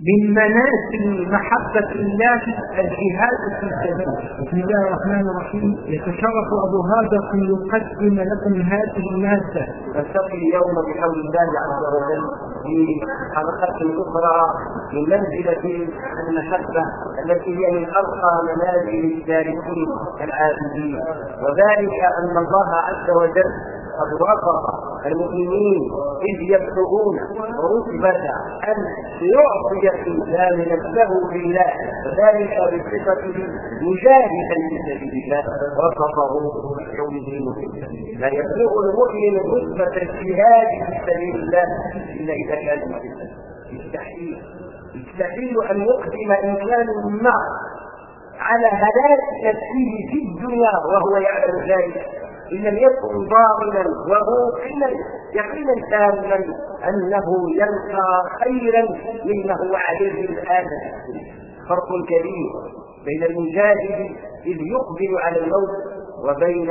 من منازل محبة الله الجهاد في سبيله. بسم الله الرحمن الرحيم يتشرف أبو هذا أن يقدم لكم هذه المادة. نلتقي اليوم بحول الله عز وجل في حلقة أخرى من منزلة المحبة التي هي من أرقى منازل السالكين العابدين وذلك أن الله عز وجل قد وصف المؤمنين إذ يبلغون رتبة أن يعطي الإنسان نفسه لله وذلك بصفته مجاهدا في سبيل الله وصفه بقوله لا يبلغ المؤمن رتبة الجهاد في سبيل الله إلا إذا كان مسلما يستحيل. يستحيل أن يقدم إنسان ما على هلاك نفسه في الدنيا وهو يعلم ذلك. إن لم يكن ضامنا وموقنا يقينا تاما أنه يلقى خيرا مما هو عليه الآن. فرق كبير بين المجاهد إذ يقبل على الموت وبين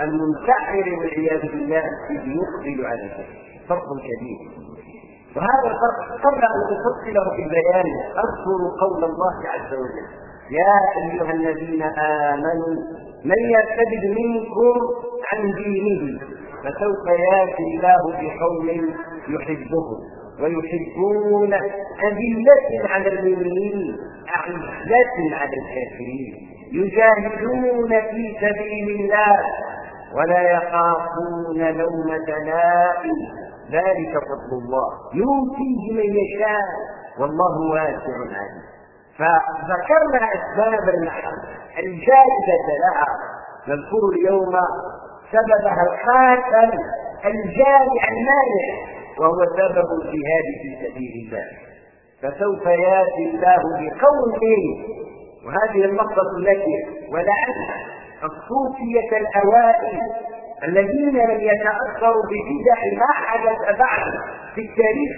المنتحر والعياذ بالله إذ يقبل على الموت فرق كبير. وهذا الفرق قبل أن أفصله في البيان أذكر قول الله عز وجل يا أيها الذين آمنوا من يرتد منكم عن دينه فسوف ياتي الله بقوم يحبهم ويحبون أذلة على المؤمنين أعزة على الكافرين. يجاهدون في سبيل الله ولا يخافون لومة لائم ذلك فضل الله. يؤتيه من يشاء والله واسع عليم. فذكرنا أسباب المحبة. الجائزه لها نذكر اليوم سببها الخاتم الجامع المانع وهو سبب الجهاد في سبيل الله. فسوف ياتي الله بقوم وهذه النقطة التي ولعل الصوفية الأوائل الذين لم يتأثروا ببدع ما حدث بعد في التاريخ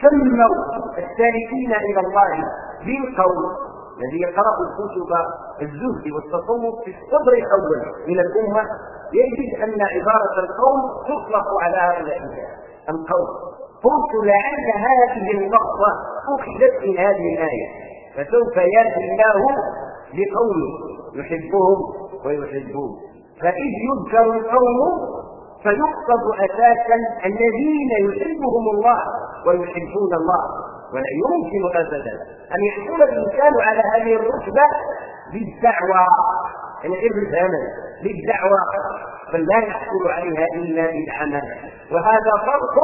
سموا السالكين إلى الله بالقول. الذي يقرأ كتب الزهد والتصوف في الصدر الأول من الأمة يجد أن عبارة القوم تطلق على هؤلاء القوم قلت لعل هذه اللفظة أخذت من هذه الآية فسوف يأتي الله بقوم يحبهم ويحبون. فإذ يذكر القوم فيقصد أساسا الذين يحبهم الله ويحبون الله. ولا يمكن ابدا أن يحصل الانسان على هذه الرتبة بالدعوه يعني غير بالعمل بالدعوه بل لا يحصل عليها إلا بالعمل. وهذا فرق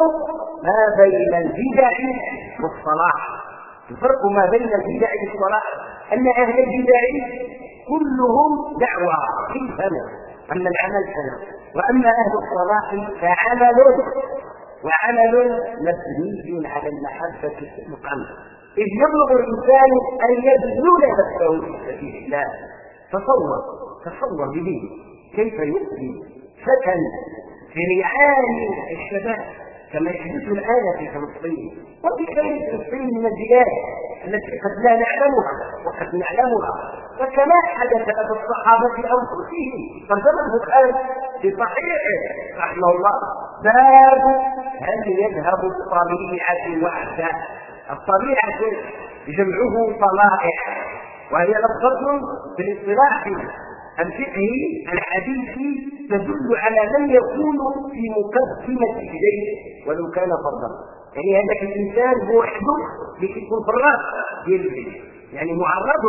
ما بين البدع والصلاح. الفرق ما بين البدع والصلاح. أن أهل البدع كلهم دعوة في الفم أما العمل فلا وأما أهل الصلاح فعمل. وعمل مبني على المحبة المطعمة إذ يبلغ الإنسان أن يبذل نفسه في سبيل الله تصور تصور به كيف يؤذي فتى في رعاية الشباب؟ كما يحدث الآن في فلسطين وفي غير فلسطين من البلاد التي قد لا نعلمها وقد نعلمها. وكما حدث لدى الصحابة أنفسهم ترجمه الآن في صحيحه رحمه الله باب هل يذهب الطبيعة وحده الطبيعة جمعه طلائع وهي لفظة في الفقهي الحديثي تدل على من يكون في مقدمة الجيش ولو كان فردا. يعني هذاك الإنسان هو وحده يكون في الراس ديال الجيش يعني معرض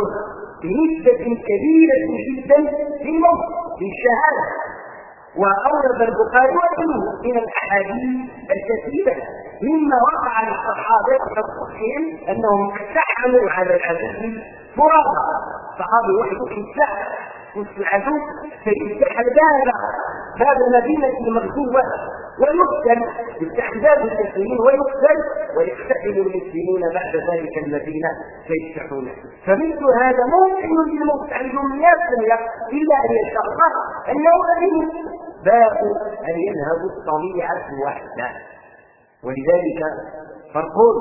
بنسبة كبيرة جدا في الموت في الشهادة. وأورد البخاري وغيره من الأحاديث الكثيرة مما وقع للصحابة أنفسهم أنهم اقتحموا على العدو فرادى صحابي وحده في العدو فيفتح الباب باب المدينة المغزوة ويقتل يفتح باب المسلمين ويقتل ويقتحم المسلمون بعد ذلك المدينة فيفتحونه فمثل هذا ممكن للموت عندهم 100% إلا أن الله أنه أمين باب أن يذهب الطبيعة وحده. ولذلك فرقون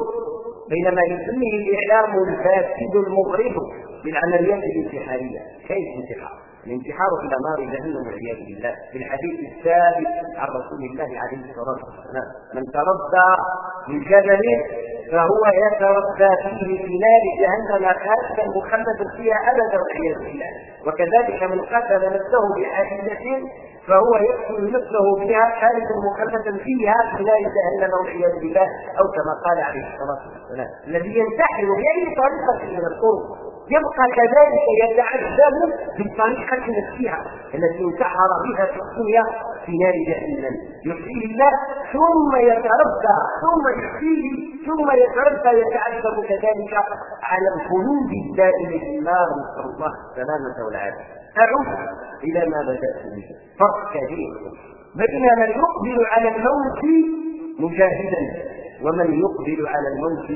بين ما يسميه الإعلام الفاسد المغرب بالعمليات الانتحارية. كيف انتحار؟ الانتحار إلى نار جهنم والعياذ بالله. في الحديث الثابت عن رسول الله عليه الصلاة والسلام من تردى من جبل فهو يتردى فيه في نار جهنم خالدا مخلدا فيها أبدا والعياذ بالله. وكذلك من قتل نفسه بحادثة فهو يقتل نفسه بها خالدا مخلدا فيها في نار جهنم والعياذ بالله أو كما قال عليه الصلاة والسلام الذي ينتحر بأي طريقة من الطرق. يبقى كذلك يتعذب بالطريقة نفسها التي انتحر بها في الدنيا في نار جهنم. يحييه الله ثم يتربى ثم يحييه ثم يتربى يتعذب كذلك على الخلود الدائم في النار نسأل الله السلامة والعافية. أعود إلى ما بدأت به. فرق كبير. بين من يقبل على الموت مجاهدا ومن يقبل على الموت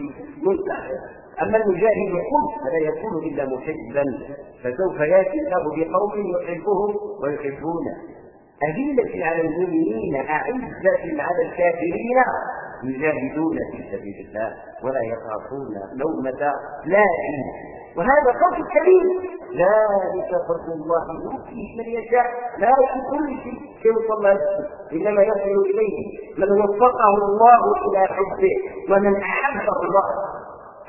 منتحرا أما المجاهد يقول فلا يكون إلا محبا فسوف يأتي الله بقوم يحبهم ويحبونه أذلة على المؤمنين أعزة على الكافرين يجاهدون في سبيل الله ولا يخافون لومة لائم وهذا فضل كبير ذلك فضل الله يؤتيه من يشاء. لا في كل شيء كما الله إنما يصل إليه من وفقه الله إلى حبه ومن أحبه الله.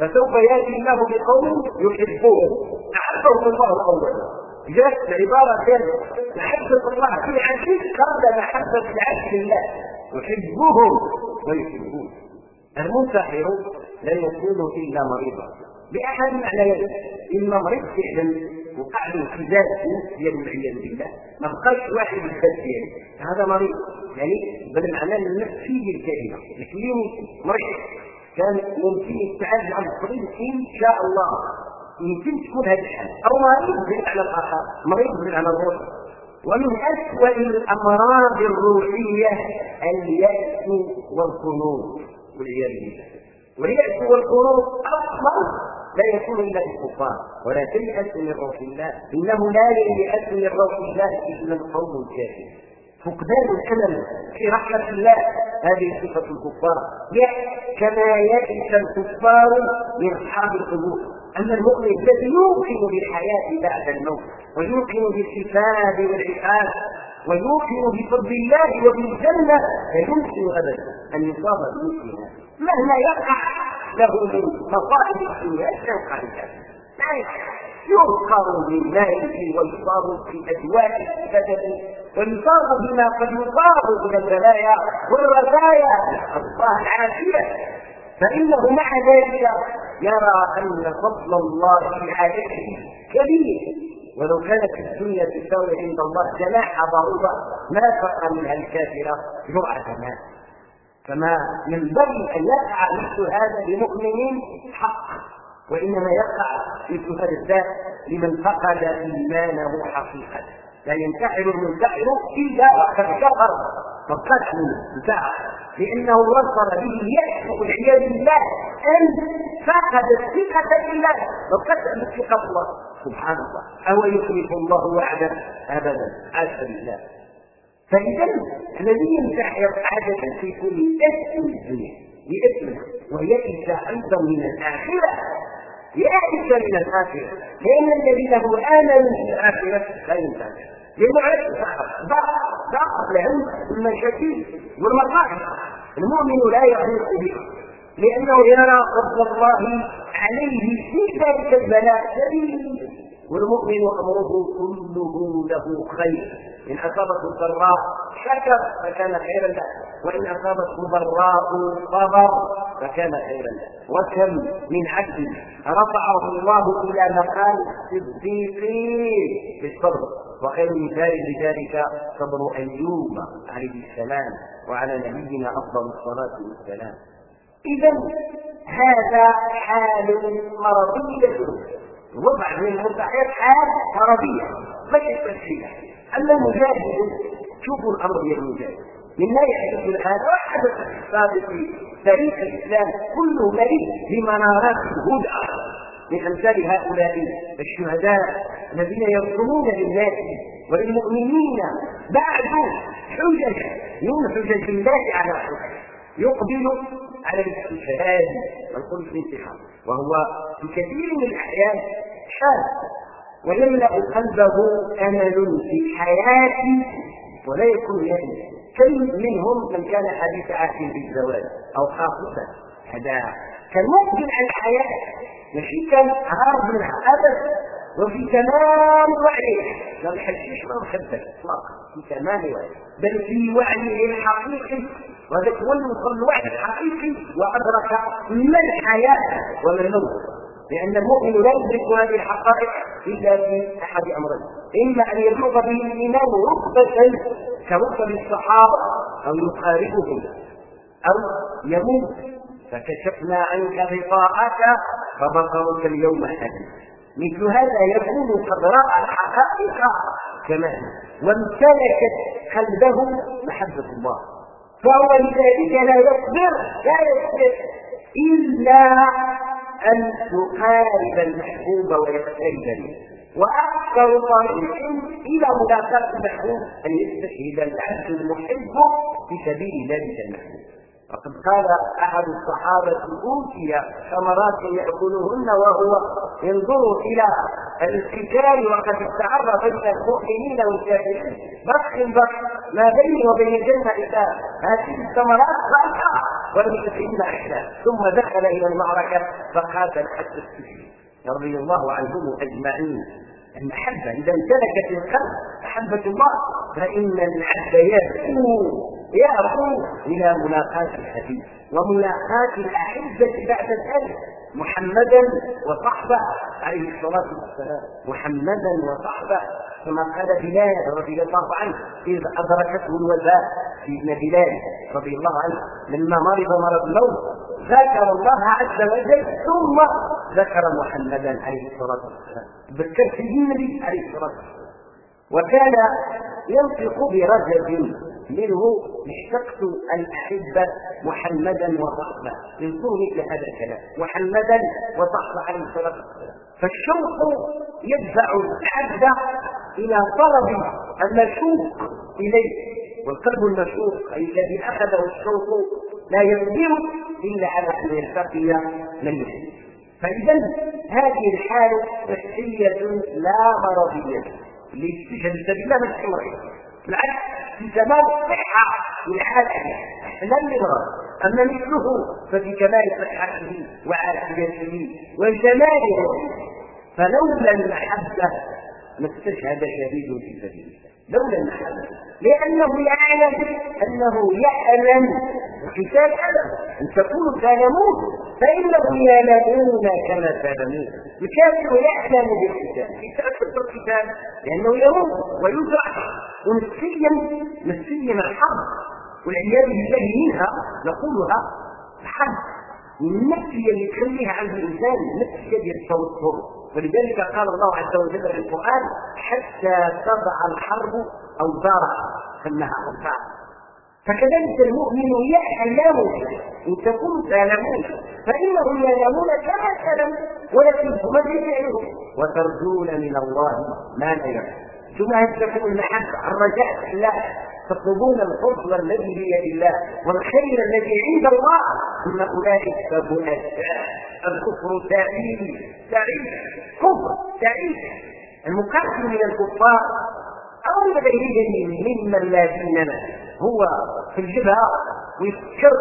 فسوف يأتي الله بقوم يحبون احبهم الله اولا جاءت العبارة كانت محبه الله في عزيز قبل محبه العبد الله. يحبهم ويحبون المنتحر لا يكون إلا مريضا. باحد معنيين إما مريض فعلا وقع له انفجار نفسيا والعياذ بالله. ما بقاش واحد يبدل هذا مريض. يعني بالمعنى النفسي للكلمه الكلينيكي مريض. كان ممكن يتعالج عن الطريق إن شاء الله. يمكن تكون هذه الحالة. أو مريض بالمعنى الآخر مريض بالمعنى الروحي ومن اسوء الأمراض الروحية اليأس والقنوط. والعياذ بالله. واليأس والقنوط أصلا لا يكون إلا بالكفار ولا تيأس من روح الله. إنه لا ييأس من روح الله إلا القوم الكافرين. فقدان الأمل في رحمة الله. هذه صفة الكفار. كما يئس الكفار من اصحاب القبور اما المؤمن الذي يوقن بالحياة بعد الموت ويوقن بالحساب والعقاب ويوقن بفضل الله وبالجنة فيمكن أبدا أن يصاب بمثل هذا مهما يقع له من مصائب الدنيا يوقع الكافر يذكر بالماء ويصاب في اجواء البدن ويصاب بما قد يصاب من البلايا والرزايا الله العافيه فإنه مع ذلك يرى أن فضل الله عليه كبير. ولو كانت الدنيا تساوي عند الله جناح بعوضة ما فرق منها الكافرة جرعة ماء. كما ينبغي أن يقع مثل هذا لمؤمنين حق وإنما يقع مثل هذا الذات لمن فقد إيمانه حقيقة. لا ينتحر المنتحر إلا وقد كفر فقد انتهى لأنه وصل به يأس والعياذ بالله أن فقد الثقة بالله وقد الثقه الله. سبحان الله. أو يخلف الله وعده أبدا. حاشا لله فإذا الذي ينتحر عادة في كل اسم الدنيا باسمه ويئس أيضا من الآخرة. يأتي من الآخرة لأن الذين هو آمنوا في الآخرة لا ينتهي لأنه ضعف ضعف العلم المشاكل والمصائب. المؤمن لا يحيط به لأنه يرى فضل الله عليه في ذلك البلاء. شديد. والمؤمن أمره كله له خير. إن أصابته الضراء شكر فكان خيرا له. وإن أصابته ضراء صبر فكان خيرا له. وكم من عبد رفعه الله إلى مقام الصديقين بالصبر. وخير مثال لذلك صبر أيوب عليه السلام وعلى نبينا أفضل الصلاة والسلام. إذا هذا حال مرضية. وضع من المنتحر حال مرضية مش تفسير اما المجاهد شوفوا الأمر يا المجاهد مما يحدث الان وحدث في السابق تاريخ الإسلام كله مليء بمنارات الهدى من أمثال هؤلاء الشهداء الذين يصومون للناس وللمؤمنين بعد حجج من حجج الله على حجج. يقبل على الاستشهاد والقول في الانتحار وهو في كثير من الأحيان شاذ ويملا قلبه أمل في الحياة ولا يكون يأمل كم منهم من كان حديث عهد بالزواج أو خاصة هذا كان مقبل على الحياة. ماشي كان هارب منها ابدا وفي تمام وعيه. ما بيحسش ما مخدر اطلاقا في تمام وعيه. بل في وعيه الحقيقي. وهذاك هو اللي الوعي الحقيقي وأدرك ما الحياة وما الموت. لأن المؤمن لا يدرك هذه الحقائق إلا في أحد أمرين. إما أن يبلغ به الايمان رتبه كرتب الصحابة أو يقاربهم أو يموت. فكشفنا عنك غطاءك فبصرك اليوم حديث. مثل هذا يكون قد راى الحقائق كما وامتلكت قلبه محبة الله. فهو لذلك لا يصبر لا يصبر إلا أن يقارب المحبوب ويقترب. منه وأكثر طريق إلى ملاقاة المحبوب أن يستشهد العبد المحب في سبيل ذلك المحبوب. وقد قال أحد الصحابة أوتي ثمرات يأكلهن وهو ينظر إلى القتال وقد استعر بين المؤمنين والكافرين. بخ بخ ما بيني وبين الجنة إذا هذه الثمرات ولم يتكلم احدا ثم دخل إلى المعركة فقاتل حتى السجن. رضي الله عنهم أجمعين. المحبه إذا امتلكت القلب محبه الله فإن العبد يبكو يأخذ إلى ملاقاة الحبيب وملاقاة الأحبة بعد ذلك محمدا وصحبة عليه الصلاة والسلام. محمدا وصحبة كما قال بلال رضي الله عنه إذ أدركته الوفاة سيدنا بلال رضي الله عنه لما مرض مرض الموت ذكر الله عز وجل ثم ذكر محمدا عليه الصلاة والسلام. ذكر سيدنا عليه الصلاة والسلام. وكان ينطق برجب منه اشتقت ان احب محمدا وصحبة. ينظر مثل هذا الكلام. محمدا وصحبة عليه الصلاة والسلام. فالشوق يدفع العبد إلى طلب المشوق إليه. والقلب المشوق أي الذي أخذه الشوق لا يقدر إلا على أن يلتقي من يحب. فإذا هذه الحال صحيه لا مرضيه لتشهد بالله من الحمر بالعكس في كمال الصحة والعافية لم يمرض أما مثله ففي كمال صحته وعافيته. وجماله فلولا المحبة ما استشهد شهيد في سبيل الله. لولا المحبة لأنه يعلم أنه يعلم القتال ألم أن تكونوا تعلمون فإنهم يعلمون كما تعلمون الكافر يعلم بالقتال يتأكد بالقتال لأنه يموت ويجرح ونفسيا نفسيا الحرب والعياذ بالله منها نقولها الحرب النفسية اللي تخليها عند الإنسان نفسية ديال التوتر ولذلك قال الله عز وجل في القرآن حتى تضع الحرب أوزارها سماها أوزار. فكذلك المؤمن يعلم إن تكون تعلمون فإنهم يعلمون كما تعلم ولكنهم ما يفعلون وترجون من الله ما لا يفعل ثم هل تكون المحبة الرجاء في الله تطلبون الفضل الذي بيد الله والخير الذي عند الله. ثم أولئك فبؤساء الكفر تعيد تعيد كفر تعيد المقاتل من الكفار. أو غيرهم ممن لا دين له هو في الجبهة ويفكر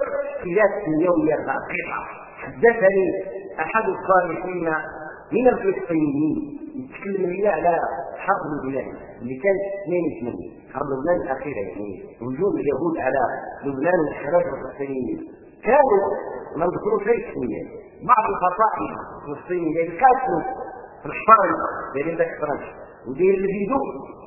في ذات اليوم الرقيقه حدثني أحد الصالحين من الفلسطينيين. يتكلم لي على حرب البلاد. اللي كانت 82 حرب لبنان الاخيره يعني وجود اليهود على لبنان والحراج الفلسطينيين كانوا ما نذكروا شيء اسميا بعض الفصائل الفلسطينيه اللي كانوا في الحرم دايرين ذاك الفرنش وداير الفيدو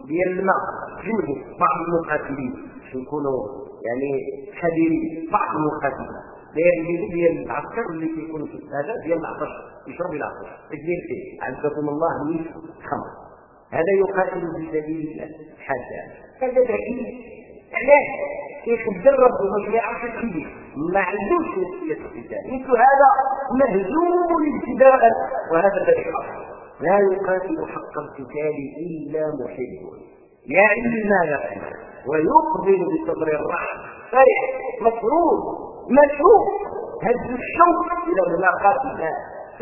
ديال الماء جمدوا بعض المقاتلين. يكونوا يعني خبيرين. بعض المقاتلين. داير الفيدو ديال العسكر اللي كيكونوا في هذا ديال العطش. يشرب العطش فيه. عزكم الله من خمر. هذا يقاتل في سبيل الله. هذا ذكي علاش كيخدر ربه ما يعرفش الكبير ما عندوش نفسيه القتال مثل هذا مهزوم ابتداء وهذا الذي لا يقاتل حق القتال إلا محب. يعلم ما يفعل ويقبل بصدر الرحم فرح مسرور مشروع هز الشوق إلى ملاقاة الله.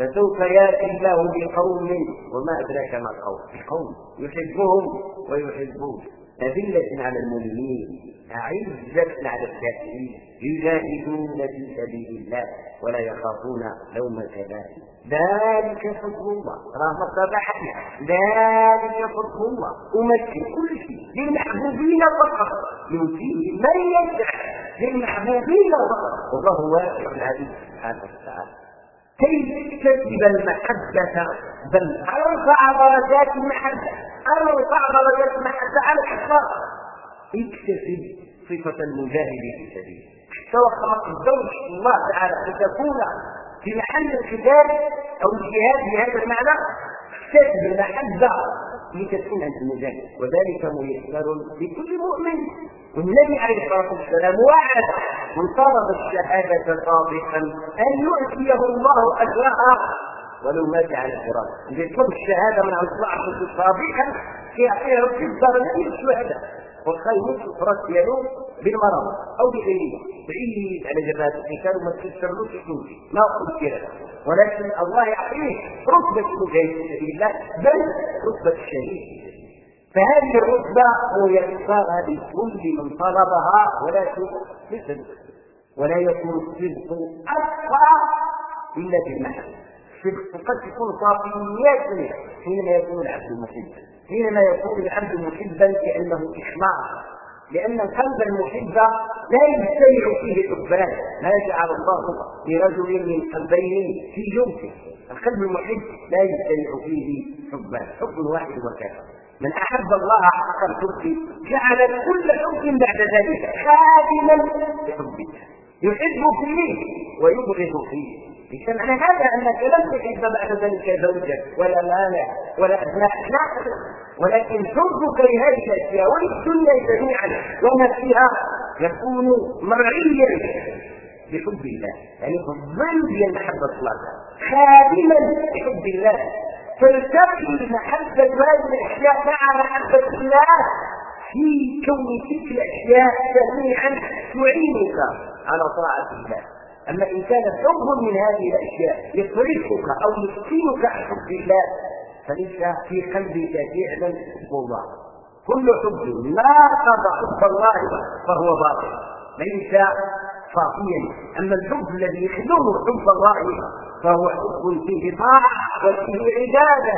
فسوف ياتي الله بقوم وما أدراك ما القوم. قوم يحبهم ويحبون. أذلة على المؤمنين أعزة على الكافرين. يجاهدون في سبيل الله ولا يخافون لوم لائم ذلك فضل الله. راه صباحنا ذلك فضل الله. أمثل كل شيء للمحبوبين فقط. يؤتيه من يدعى للمحبوبين فقط. والله واسع عليم سبحانه وتعالى. كي تكتسب المحبة؟ بل أرفع درجات المحبة أرفع درجات المحبة على الكفار اكتسب صفة المجاهد في سبيله سواء الدور الله تعالى أن تكون في محل القتال أو الجهاد بهذا المعنى. اكتسب المحبة لتكون أنت المجاهد وذلك ميسر لكل مؤمن. والنبي عليه الصلاة والسلام وعد من طلب الشهادة صادقا أن يؤتيه الله أجرها ولو مات على الفراش إذا يطلب الشهادة من عند الله صادقا يعطيه ربي الدرجة من الشهداء والخير في راس ديالو بالمرض أو بغيره. بعيد على جبهة القتال وما تكسرلوش يمشي ما قلت ولكن الله يعطيه رتبة المجاهد في سبيل الله. بل رتبة الشهيد. فهذه الرتبة هو يختارها لكل من طلبها ولكن ليس ولا يكون الصدق أكثر إلا بالمحبه الصدق قد يكون صافيات حينما يكون العبد محبا. حينما يكون العبد محبا كانه إخلاص. لأن القلب المحب لا يجتمع فيه الحبان ما جعل الله لرجل من قلبين في جوفه القلب المحب لا يجتمع فيه حبان حب واحد وكافر من أحب الله حق الحب جعل كل حب بعد ذلك خادما لحب الله يحب فيه ويبغض فيه. ليس معنى هذا؟ أنك لم تحب بعد ذلك زوجك ولا مانع ولا ابناء لا ولكن حبك لهذه الأشياء وللدنيا جميعا وما فيها يكون مرعيا بحب الله. يعني ديال المحبه الله. خادما بحب الله. تلتقي محبة هذه الأشياء مع محبه الله. في كون تلك الأشياء جميعا تعينك على طاعة الله. أما إن كان حب من هذه الأشياء يصرفك أو يسكنك عن حب الله فليس في قلبك فعلا حب الله كل حب لا قضى حب الله فهو باطل. ليس صافيا أما الحب الذي يخدم حب الله فهو حب فيه طاعه وفيه عباده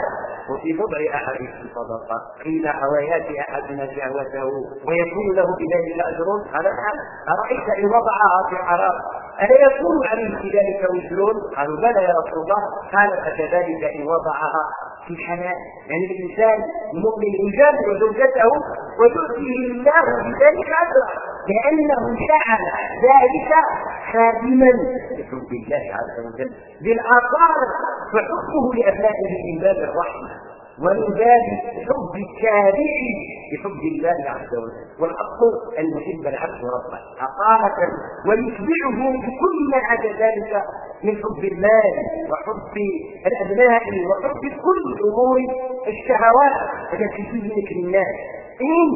وفي بضع احاديث صدقة قيل هوايات احدنا شهوته ويكون له بذلك اجر قال أرأيت إن وضعها في حرام الا يكون عليه ذلك وزر قالوا بلى يا رسول الله. قال فكذلك إن وضعها في حلال يعني الإنسان المؤمن يجامل زوجته وتؤتيه الله بذلك اجرا لأنه جعل ذلك خادما لحب الله عز وجل. بالاثار فحبه لابنائه من باب الرحمة ومن باب حب التابع بحب الله عز وجل. والحق أن يحب العبد ربه. حقارة ويتبعه بكل ما عدا ذلك من حب المال وحب الأبناء وحب كل أمور الشهوات التي تزنك للناس إن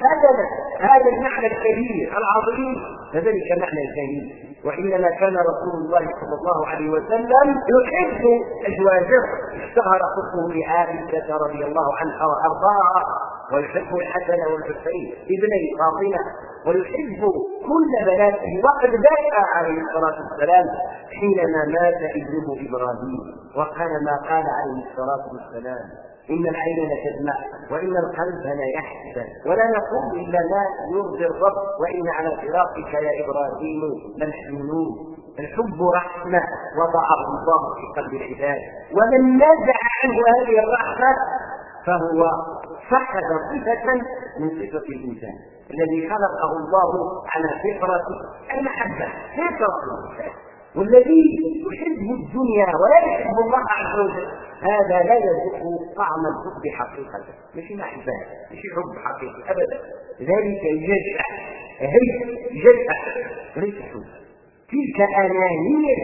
خدم هذا المعنى الكبير العظيم فذلك معنى الكريم وحينما كان رسول الله صلى الله عليه وسلم يحب أزواجه. اشتهر حبه لعائشة رضي الله عنها وأرضاها ويحب الحسن والحسين ابني فاطمة ويحب كل بناته. وقد بكى عليه الصلاة والسلام حينما مات ابنه إبراهيم وقال ما قال عليه الصلاة والسلام. إن العين لتدمع وإن القلب لا يحزن ولا نقول إلا ما يرضي الرب وإن على فراقك يا إبراهيم لمحزونون. الحب رحمة وضعه الله في قلب العباد. ومن نزع عنه هذه الرحمة فهو فقد صفة من صفة الإنسان. الذي خلقه الله على فطرة المحبة. فطرة الإنسان والذي يحب الدنيا ولا يحب الله عز وجل هذا لا يذوق طعم الحب حقيقة. مش محبة مش حب حقيقي أبدا. ذلك يجزع هي جزع حب. تلك أنانية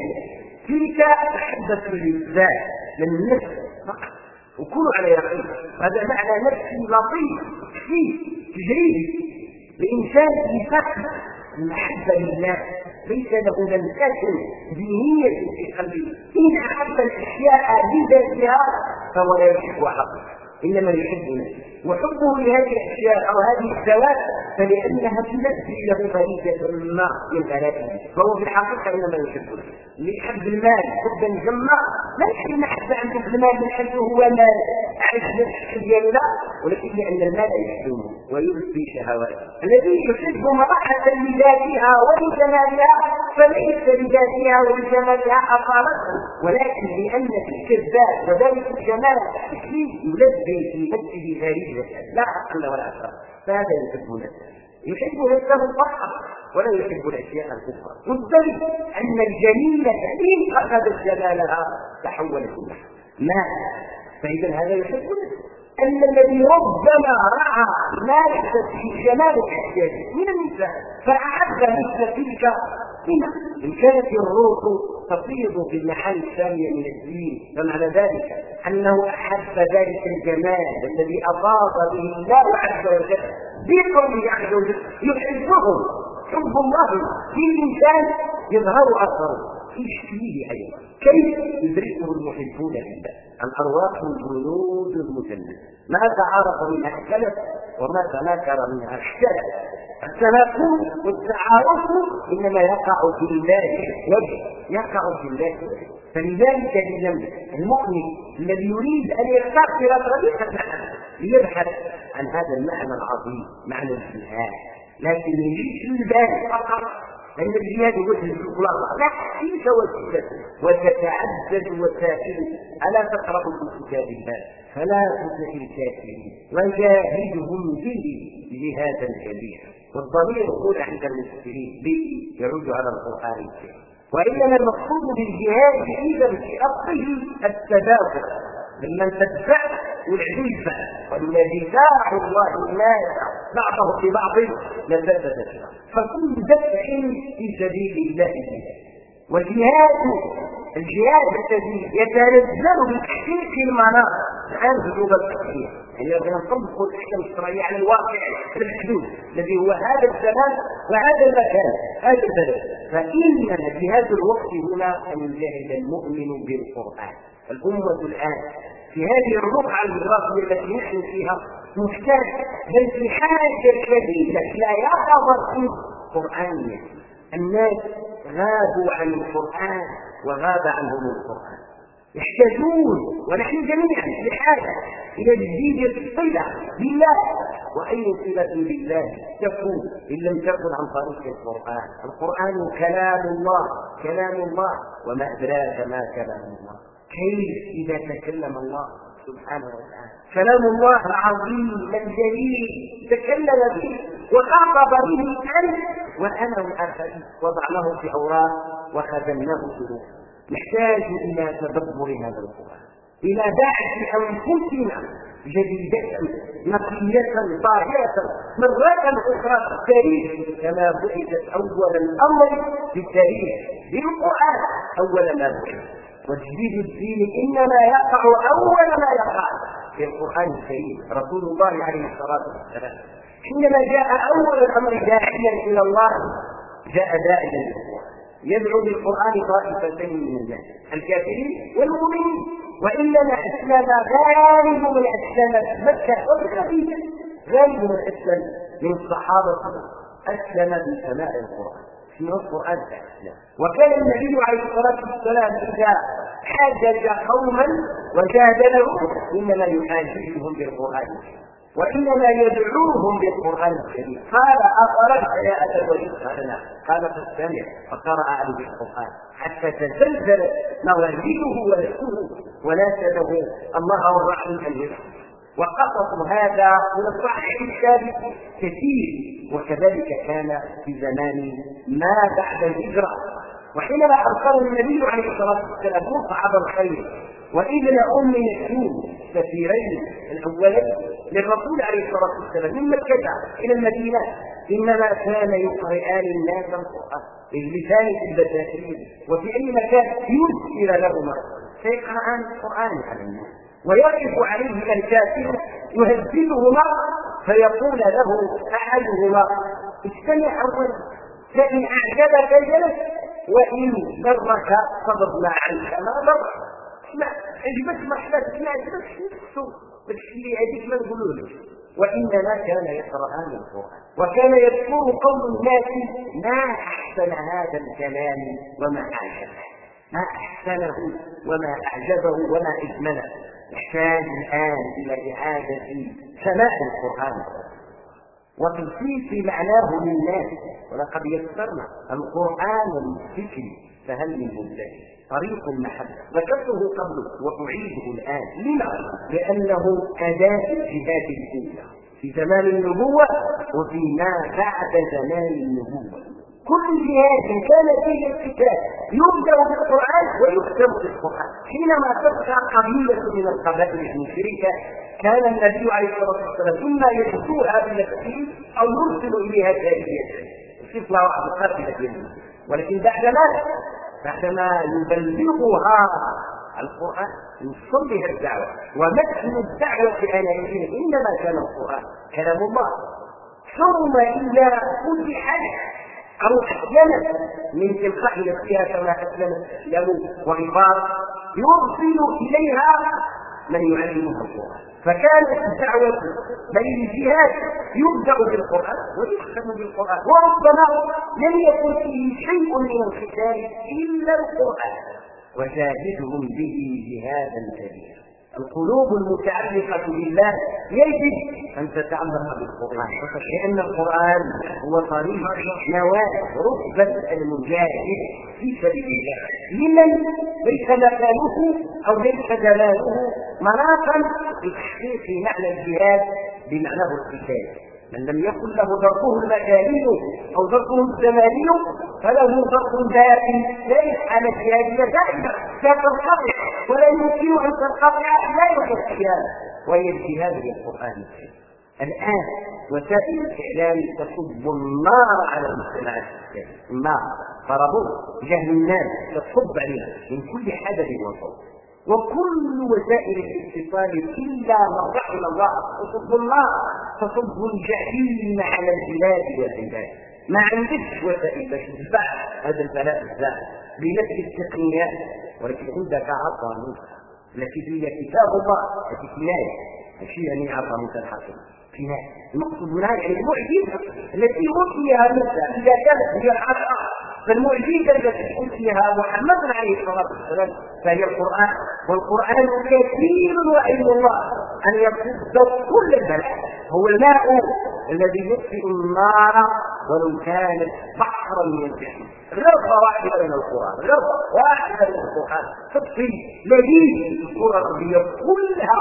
تلك محبة للذات للنفس فقط. وكونوا على يقين. هذا معنى نفسي لطيف فيه تجريبي الإنسان يفكر المحبة لله. ليس له لمسة دينية في قلبه. إن أحب الأشياء بذاتها فهو لا يحب حقا انما يحب نفسه وحبه لهذه الأشياء أو هذه الذوات فلأنها تنزل له فريدة ما من الاته فهو في الحقيقة انما يحب نفسه اللي يحب المال حبا جما لا يحب محبه عنده في المال من حيث هو مال. عايش نفس ديالو لا. ولكن لأن المال يحبه ويلقي شهواته الذي يحب امراه لذاتها ولجمالها فليس لذاتها ولجمالها اصالته ولكن لأن تلك الذات وذلك الجمال يلبي في نفسه غريزه لا أقل ولا أكثر. فهذا يحب نفسه يحب نفسه فقط ولا يحب الأشياء الاخرى والدليل أن الجميله ان اخذت جمالها تحولت إلى ما فإذا هذا يحب نفسه. أن الذي ربما رأى ما في جمال الحجاج من النساء فأحب مثل تلك هنا إن كانت الروح تفيض في المحل الثانية من الدين. فمعنى ذلك أنه أحب ذلك الجمال الذي أفاض به الله عز وجل. بقوله عز وجل يحبهم. حب الله في الإنسان يظهر أثره. شكله أيضا. كيف يدركه المحبون لله الأرواح الجنود المجندة ما تعارف منها اختلف وما تناكر منها اختلف التناقض والتعارف إنما يقع في الله وجه يقع في الله وجه فلذلك اذا المؤمن الذي يريد أن يستغفر طريقة المعنى ليبحث عن هذا المعنى العظيم معنى الجهاد. لكن يجيش البال فقط. لأن الجهاد وجه لا كيف وجهت وتتعدد وتأتي ألا تقرأ في كتاب الله. فلا تطع الكافرين. وجاهدهم به جهادا كبيرا والضمير يقول عند المفسرين به يعود على القرآن الكريم. وإنما المقصود بالجهاد إذا أصله التدافع ممن تدفع والعزيزة والذي داع الله الناس بعضه ببعض لفسدت فكل دفع في سبيل الله. والجهاد الجهاد الذي يتنزل بتحقيق المناط الان اللغة الفقهيه يعني لازم نطبق الإحكام الشرعية على الواقع المحدود الذي هو هذا الزمان وهذا المكان هذا البلد. فإن في هذا الوقت هنا أن يجاهد المؤمن بالقرآن. الأمة الآن في هذه الرقعة الجغرافيه التي نحن فيها محتاج بل في حاجة شديدة. إلى يقظه قرانيه الناس غابوا عن القرآن وغاب عنهم القرآن. يحتاجون ونحن جميعا بحاجة إلى تجديد الصلة بالله. وأي صلة بالله تكون إن لم تكن عن طريق القرآن. القرآن كلام الله كلام الله. وما أدراك ما كلام الله. كيف إذا تكلم الله؟ سبحانه وتعالى. كلام الله العظيم الجليل تكلم به وخاطب به أنت وأنا والآخرين وضعناه في أوراق وخزناه في نحتاج إلى تدبر هذا القرآن. إلى بعث أنفسنا. جديدة نقية طاهرة مرة أخرى في التاريخ كما بعثت أول الأمر في التاريخ بالقرآن أول ما بعث. وتجديد الدين إنما يقع أول ما يقع في القرآن الكريم. رسول الله عليه الصلاة والسلام. حينما جاء أول الأمر داعيا إلى الله جاء داعيا يدعو بالقرآن طائفتين من الناس الكافرين والمؤمنين. وإنما أسلم غالب من أسلم مكة وبالخفيف غالب من أسلم من الصحابه أسلم بسماع القرآن. في القرآن وكان النبي عليه الصلاة والسلام إذا حاجج قوما وجادلهم إنما يحاججهم بالقرآن. وإنما يدعوهم بالقرآن الكريم. قال أقرأت يا أبا الوليد؟ قال نعم. قال فاستمع فقرأ عليه بالقرآن حتى تزلزل مواهبه ونفسه وناسبه الله والرحمن أن يسكت وقصص هذا من الصحيح الثابت كثير وكذلك كان في زمان ما بعد الهجرة. وحينما أرسل النبي عليه الصلاة والسلام مصعب الخير وابن أم يكون سفيرين الأولين للرسول عليه الصلاة والسلام من مكة إلى المدينة إنما كان يقرئان الناس القرآن بلسان البساتين وفي أي مكان يذكر لهما. فيقرأان القرآن على الناس ويقف عليه الكافر يهددهما فيقول له أحدهما استمع اولا فإن أعجبك جلس وإن ضرك فضرنا عنك ما ضر اسمع عجبك مرحبا ما عجبك اللي هذيك ما نقولوش وإنما كان يقران القرآن. وكان يذكر قول الناس ما أحسن هذا الكلام وما أعجبه. ما أحسنه وما أعجبه وما إجمله. يحتاج الآن إلى إعادة سماع القرآن. وتلخيص معناه للناس ولقد يسرنا القرآن للذكر فهل من مدكر طريق المحبة؟ ذكرته قبل وأعيده الآن. لما؟ لأنه أداة الجهاد الأولى في زمان النبوة وفيما بعد زمان النبوة. كل جهاد كان فيه الكتاب يبدأ بالقرآن ويختم بالقرآن. حينما تبقى قبيلة من القبائل المشركه كان النبي عليه الصلاة والسلام إما يدسوها بنفسه أو يرسل إليها يصير له واحد قافله ولكن بعد ماذا؟ بعدما يبلغها القرآن يوصل بها الدعوة ومتن الدعوة آنئذ إنما كان القرآن كلام الله. ثم إذا فتحت أو أسلمت من تلقاء نفسها كما أسلمت أسلام وغفار يرسل إليها من يعلمها القرآن. فكانت الدعوة بين الجهات يبدأ بالقرآن ويختم بالقرآن. وربما لم يكن فيه شيء من الختام إلا القرآن. وجاهدهم به جهادا كبيرا. القلوب المتعلقة بالله. يجب أن تتعلق بالقرآن. لأن القرآن هو طريق نواة رتبة المجاهد في سبيل الله. لمن ليس مكانه أو ليس جلاله مناطا لتحقيق معنى الجهاد بمعناه القتال. من لم يكن له ظرفه المكاني أو ظرفه الزماني فله ظرف ذاتي ليس على الجهاديه دائما ستنقطع ولا يمكن أن تنقطع لا يوجد وهي الجهاد بالقرآن الآن وسائل الإعلام تصب النار على المجتمع الإسلامي. النار ضربوه جهل الناس تصب عليها من كل حدث وصوت. وكل وسائل الاتصال إلا ما رحم الله تصب الله تصب الجحيم على البلاد والعباد. ما عندكش وسائل باش تدفع هذا البلاء الزائد. بنفس التقنيات ولكن عندك عطى موسى التي هي كتاب الله التي كنايه ماشي يعني عطى موسى الحكيم المقصود هنا يعني المعجزة التي أوتيها موسى إذا كانت هي العطاء فالمعجزة التي أوتيها محمد عليه الصلاة والسلام فهي القرآن. والقرآن كثير وعلم الله أن يصد كل البلاء. هو الماء الذي يطفئ النار ولو كانت بحرا من الجحيم غرفة واحدة من القرآن غرفة واحدة من القرآن. تطفي لذيذ الكرة الأرضية كلها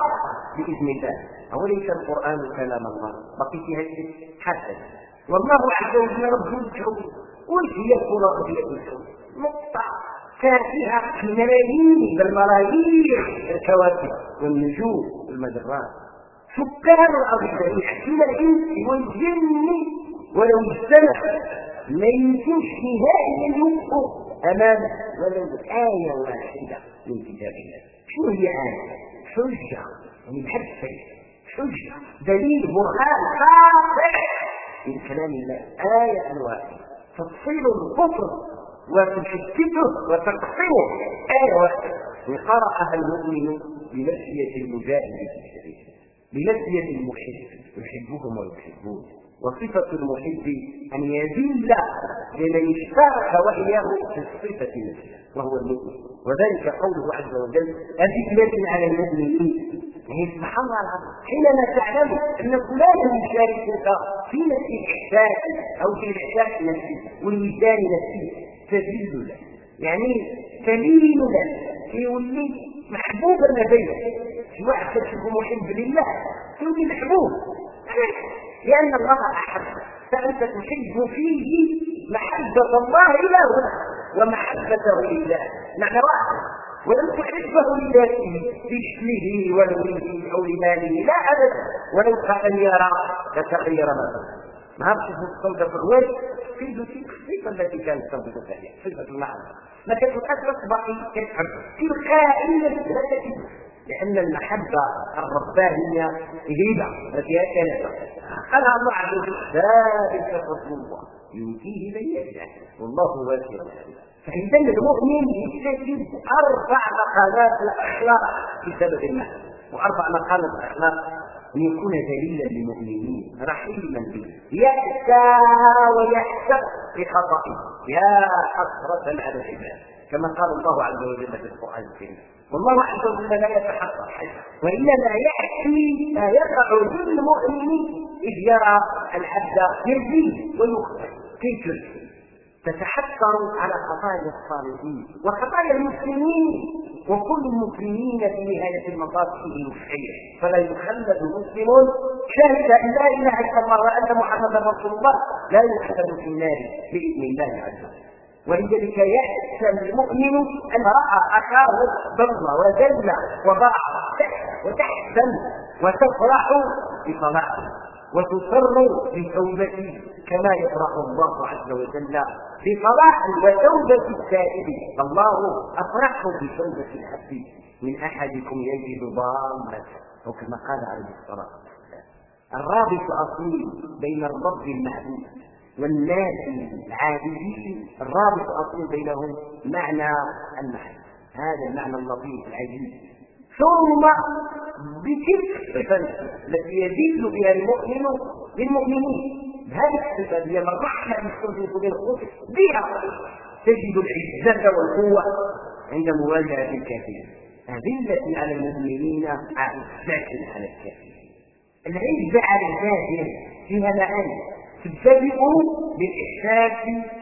بإذن الله. أوليس القرآن كلام الله؟ بقي فيها حسن. والله عز وجل رب الجو وش هي الكرة الأرضية نقطة فيها ملايين بل ملايين الكواكب والنجوم والمجرات. سكان الأرض جميعا من الانس والجن ولو اجتمع ما يمكنش يوقفوا أمام ولو آية واحدة من كتاب الله. شو هي آية؟ حجة. يعني بحث حجة. دليل برهان قاطع من كلام الله. آية واحدة. تفصيل الكفر وتشتته وتقصره آية واحدة. وقرأها المؤمن بنفسية المجاهد في سبيل بنفسية المحب. يحبهم ويحبون. وصفة المحب أن يذل لمن اشترك وإياه في الصفة نفسه وهو المؤمن. وذلك قوله عز وجل أذلة على المؤمنين. يعني سبحان الله حينما تعلم أن فلانا يشاركك في نفس الإحساس أو في الإحساس النفسي والوجدان النفسي تذل له. يعني تلين له. يولي محبوبا لديه في واحد تشوفه محب لله؟ يولي محبوب. لأن الله أحب. فأنت تحب فيه محبة الله إلى هنا ومحبته لله. معنى واحد ولم تحبه لذاته باسمه ولوله أو لماله. لا أبدا. ولو كان يرى لتغير مثلا ما عرفش تستنطق الوجه في تلك الصفه التي كانت تنطق فيها صفه المعنى ما كتبقاش باقي كتحب تلقائيا لا لأن المحبة الربانية هبة التي كانت. قالها الله عز وجل ذلك فضل الله يؤتيه من يشاء. والله واسع. فإذا المؤمن يكتسب أربع مقامات الأخلاق بسبب المحبة وأربع مقامات الأخلاق أن يكون ذليلا للمؤمنين رحيما بهم. يأسى ويحسب بخطئه يا حسرة على العباد. كما قال الله عز وجل في القرآن الكريم. والله عز وجل لا يتحقق وإنما يأتي ما يقع للمؤمن إذ يرى العبد يزيد ويخطئ كيف تتحسر على خطايا الصالحين. وخطايا المسلمين. وكل المسلمين في نهاية المطاف فيهم الخير فلا يخلد مسلم شهد أن لا إله إلا الله وأن محمدا رسول الله. لا يخلد في النار بإذن الله عز وجل. ولذلك يأسى المؤمن أن رأى أخاه ضر وذل وضاع وتحسن وتفرح بصلاته وتسر بتوبته كما يفرح الله عز وجل بصلاح وتوبة التائب الله أفرح بتوبة العبد. من أحدكم يجد ضالة أو كما قال عليه الصلاة والسلام. الرابط أصيل بين الرب المعبود والناس العابدين الرابط أصيل بينهم معنى المحبة. هذا المعنى اللطيف العجيب. ثم بتلك الصفة التي يزيد بها المؤمن للمؤمنين. هذه الصفة هي الرحمة المستوجبة بالخوف بها تجد العزة والقوة عند مواجهة الكافرين. أذلة على المؤمنين أعزة على الكافرين. العزة على الكافر فيها معاني تبتدئ بالإحساس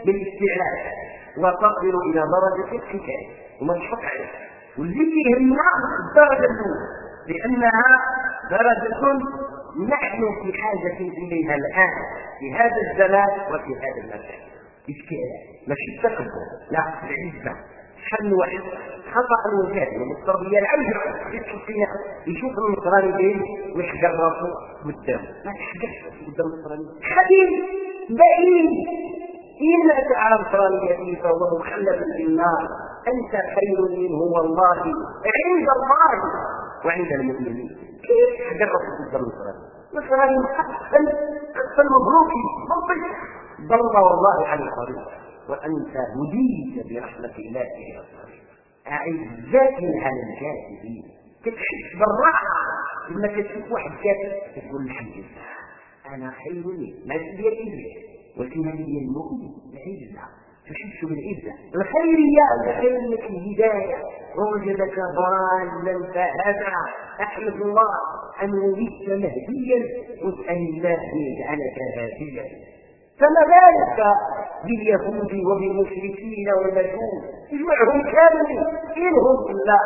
بالاستعلاء وتصل إلى درجة القتال وما تحط عليها واللي يهمنا الدرجة الأولى. لأنها درجة نحن في حاجة إليها الآن. في هذا الزمان وفي هذا المكان. إشكال. ماشي التكبر. لا العزة. حل واحد وجاهل والتربية العوجة يدخل فيها يشوف النصراني بين ويحجر راسه قدامه. ما تحجرش قدام النصراني خبير بعيد. إلا تعالى نصرانيته فهو مخلف في النار أنت خير منه والله. عند الله وعند المؤمنين. كيف جرب ضد النصراني نصراني محسن أحسن مبروكي ضل والله عن الطريق وأنت مديد برحمة الله إلى الطريق أعزة على الكافرين تكشف بالراحة. لما تشوف واحد كافر تقول الحمد لله أنا خير لي. ما تبيع ولكن هذه المؤمن العزة. تحس بالعزة الخيرية الخير لك الهداية. ووجدك ضالا فهدى. أحمد الله أن ولدت مهديا. واسأل الله أن يجعلك هاديا. فما بالك باليهود وبالمشركين والمجوس. اجمعهم كاملين إنهم إلا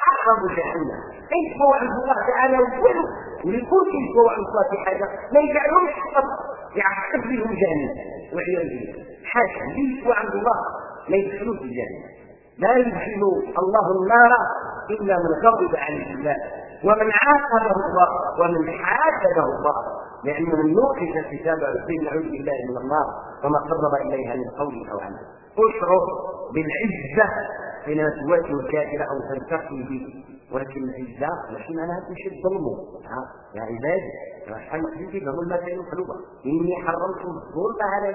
حرموا جهنم. إيش موعد الله تعالى وكل ولكل موعد الله في حاجة ما يجعلهمش يعقد بهم جهنم. والعياذ بالله. حاشا ليس عند الله. ما يدخلون في الجنه لا يدخل الله النار إلا من غضب عن الله. ومن عاقبه الله ومن حاسبه الله لأن من يوقف كتاب عبد نعوذ بالله من النار وما قرب اليها من قول أو عمل اشعر بالعزه حين تواجه الكافر أو تلتقي به ولكن العزة ماشي معناها تمشي تظلموا يا عبادي نقول لهم المسائل القلوبة إني حرمت الظلم على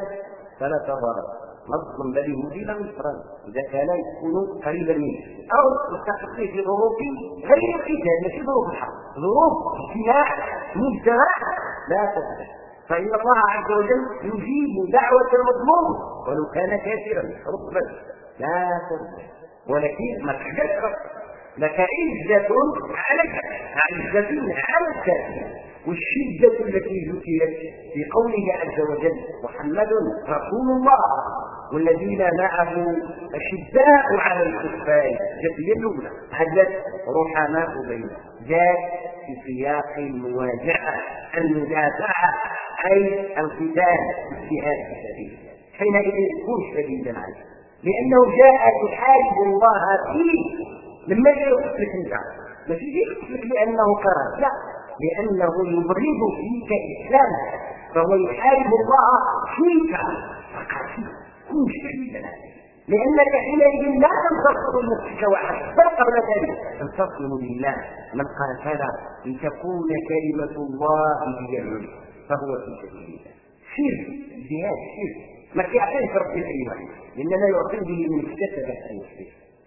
فلا تضرر نظم باليهودي لا نصراني إذا كان يكون قريبا منه. أو تستحقي في ظروف غير القتال ماشي ظروف الحرب ظروف اجتماع مجتمع لا تستحق فإن الله عز وجل يجيب دعوة المظلوم ولو كان كافرا ربما لا تستحق ولكن ما تحدث لك عزة على عزة على الكافر. والشدة التي ذكرت في قوله عز وجل محمد رسول الله والذين معه أشداء على الكفار الأولى هدت رحماء بينهم. جاء في سياق المواجهة المدافعة أي القتال في سبيل حينئذ يكون شديدا عليه. لأنه جاء يحارب الله فيه لما يقتلك انت ماشي يقتلك لأنه قرار لا. لأنه يبرز فيك إسلامك فهو يحارب الله فيك. كن شديدا لأنك حينئذ لا تنتصر لنفسك وحدك بل قبل ذلك تنتصر لله من قاتل لتكون كلمة الله هي العليا فهو في سبيل الله سر جهاد سر ما يعطيه رب الأيمان إنما يعطيه من كتبة أن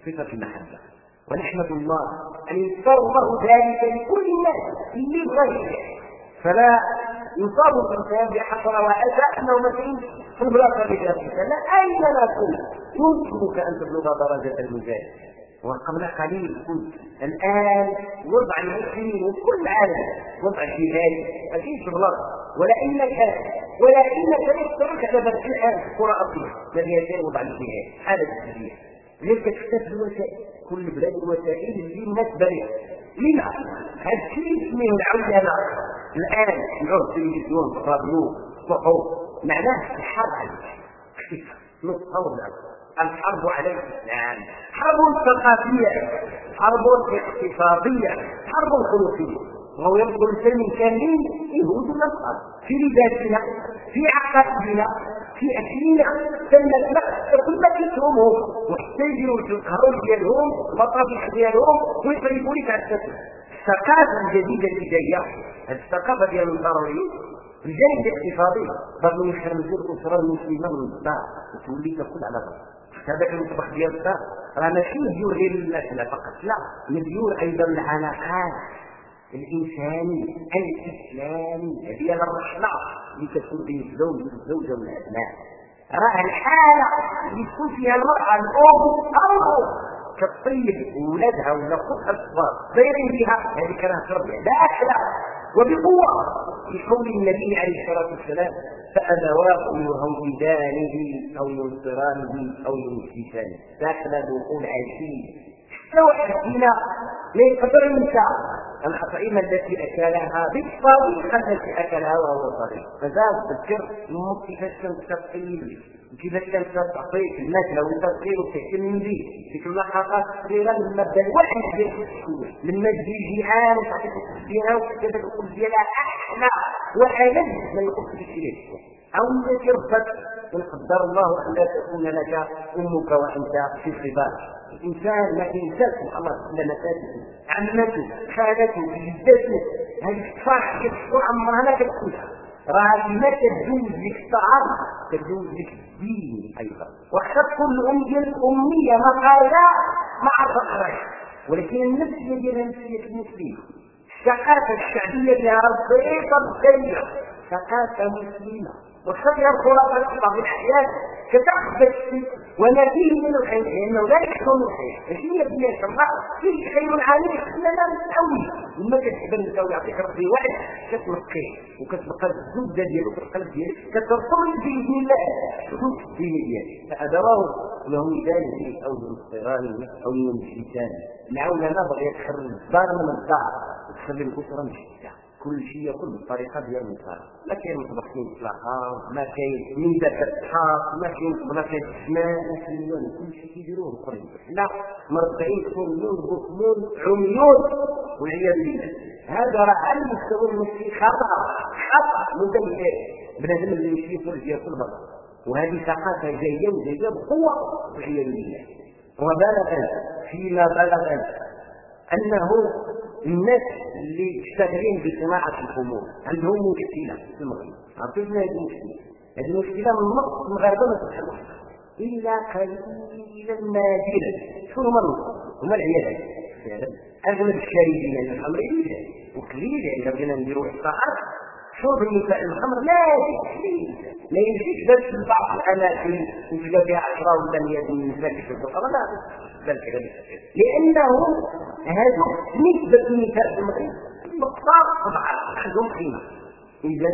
صفة المحبة. ونحمد الله أن يسر الله ذلك لكل الناس اللي بغى فلا يصاب الإنسان بحسرة وأسى أنه مثلا في البلاطة بذاتك لا أين لا كنت يمكنك أن تبلغ درجة المجاهد. وقبل قليل كنت. الآن وضع المسلمين وكل العالم وضع الجهاد في بلاطة ولكنك ولكنك لست كتبت الآن كرة أرضية الذي يجري وضع الجهاد. هذا التسجيل ليس تكتب الوسائل. كل بلاد الوسائل اللي الناس بريئة لما؟ هذا الشيء اسمه العولمة الآن نعود التلفزيون الراديو الصحف معناه الحرب عليك نتصور الحرب عليك الإسلام. حرب ثقافية. حرب اقتصادية. حرب خلقية. وهو ينظر الكلمة كاملين يهود النصارى في لباسنا في عقائدنا. في تم كل ما كتهمهم وحتى يديروا الخروج ديالهم المطابخ ديالهم ويقربوا لك على الثقافة الجديدة اللي جاية هذه الثقافة ديال الضروريين الجانب الاقتصادي بغيو يخرجوا الاسره المسلمه من الدار وتولي تاكل على ضرب هذاك المطبخ ديال الدار راه ماشي مديور غير للاكله فقط لا مديور أيضا العلاقات الانساني الاسلامي هذه الرحمة اللي تكون بين الزوج والزوجة والأبناء. راه الحالة اللي تكون فيها المرأة الأم أو كطيب ولادها ولا خوتها الصغار دايرين بها. هذه كانت تربيه لا اخلاق وبقوة. قول النبي عليه الصلاة والسلام فابواه يهودانه أو ينصرانه أو يمسكانه دخول عشير لو يقدر ينسى الأطعمة التي أكلها بالطريقة التي أكلها وهو صغير فزاد تذكر كيفاش كانت تعطيك الماكلة وانت صغير وتحكي من دي في كل حلقات صغيرة لما بدا الواحد لما تجي جيعان وتعطيك التسبيحة وكذا القلب ديالها أحلى وألذ من القلب الشريف. أو التي ربت إن قدر الله أن لا تكون لك أمك وأنت في الخبار. الإنسان ما سبحان الله الا مساجده عمته خالته جدته الصفات كتكون عمرها ما كتكونها راه ما تجوز لك الطعام تجوز لك الدين أيضا. وحتى كل أم ديال أمية ما قايله ما عرفت ولكن النفسيه ديالها نفسية المسلم الثقافة الشعبية ديالها بسيطه بسيطه ثقافة مسلمة. وشر الخلطاء الأخطر في الأحيان كتأخذ وما فيه من الخير لأنه لا يحكم الخير. الشيء الذي يشرع فيه خير عالي. لا لا نسوي. لما كتحب نسوي يعطيك ربي واحد كتنقيه وكتبقى الزبدة ديالو في القلب ديالك كترسل بإذن الله. شوف الدين ديالك. فأدراه. له ذلك أو الانصران أو الانشتان العولمة بغى يتخرج. الدار من الدار. وتخلي الأسرة مشتتة كل شيء يكون بالطريقة ديال المثال ما كاين مطبخين اطلاقا ما كاين من ذاك الاسحاق ما كاين ما كاين ما كاين كل شيء كيديروه الاخرين لا مربعين سوريون بوكمون عميون والعياذ بالله. هذا راه على المستوى المسلم خطأ خطأ. مدمر بنادم اللي يمشي يخرج ياكل برا. وهذه ثقافة جاية وجاية بقوة. والعياذ بالله. وبلغ فيما بلغ أنه الناس اللي مشتغلين بصناعة الخمور عندهم مشكلة في المغرب. عرفتوا شنو هذه المشكلة؟ هذه المشكلة من نص المغاربة ما تتحلش إلا قليلا نادرا شنو هما النص؟ هما العيال أغلب الشاربين من الخمر وقليل إذا بغينا نديروا إحصاءات شرب النساء الخمر لا لا يمشيش بس بعض الأماكن وتلقى فيها 10 ولا 100 من كيشربوا الخمر لا بل لأنه هذا نسبة النساء في المغرب. مقدار طبعا عندهم قيمة. إذا